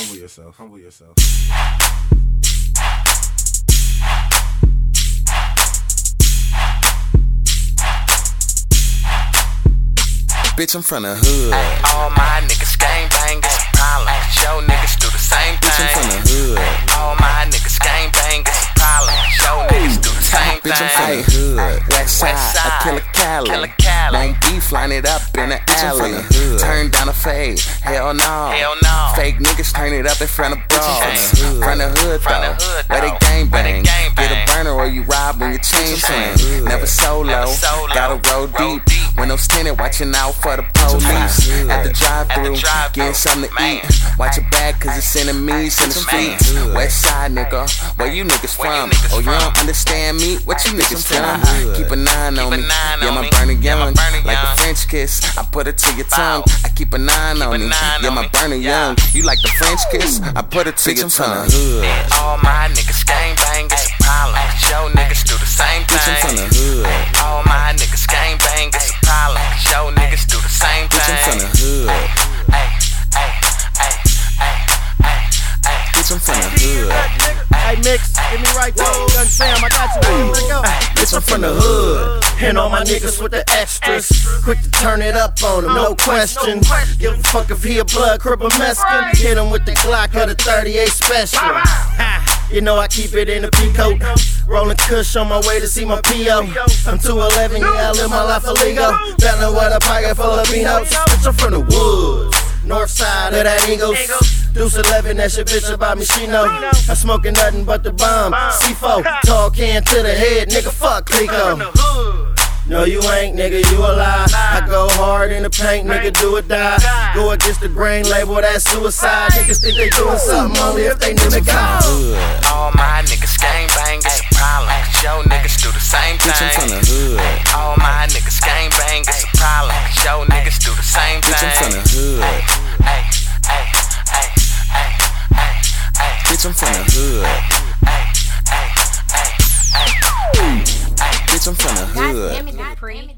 Humble yourself. Humble yourself. Bitch, I'm from the hood. All my niggas West side, West a killer Cali. killer Cali. Won't be flying it up in the Bitch, I'm from alley. Turn down a fade. Hell no. Hell no. Fake niggas turn it up in front of from the From hood. the hood, From the though. hood, Where they though. gang Where they gang bang. Burner or you rob when your chain from the swing. hood. Never solo. Gotta roll deep. deep. I'm standing, watching out for the police. At the drive through getting something to eat. Watch your back, cause it's enemies in the streets. West side, nigga. Where you niggas from? Oh, you don't understand me? What you niggas from the from? hood. Keep a nine on me. Yeah, my burner young. Like a French kiss, I put it to your tongue. I keep a nine on me. Yeah, my burner young. You like the French kiss? I put it to your tongue. All my niggas gang bangers, Mix, give me right there. Young Sam, I got you. Let's go. Bitch, I'm from the hood. And all my niggas with the extras. Quick to turn it up on him, no question. Give a fuck if he a blood cripple Mexican. Hit him with the Glock or the 38 special. You know I keep it in the peacoat. Rolling kush on my way to see my PO. I'm 211, yeah, I live my life illegal. Better with a pocket full of beanos. Bitch, I'm from the woods. North side of that Eagles. Deuce 11, that shit bitch about me, she know. I'm smoking nothing but the bomb. C4, tall can to the head, nigga, fuck Clico. No, you ain't, nigga, you a lie. I go hard in the paint, nigga, do or die. Go against the grain, label that suicide. Niggas think they doing something only if they nigga God. Hood. All my niggas gang bangers, problem. Show niggas Bitch, I'm from the hood. Bitch, I'm from the hood. damn it, Dupree.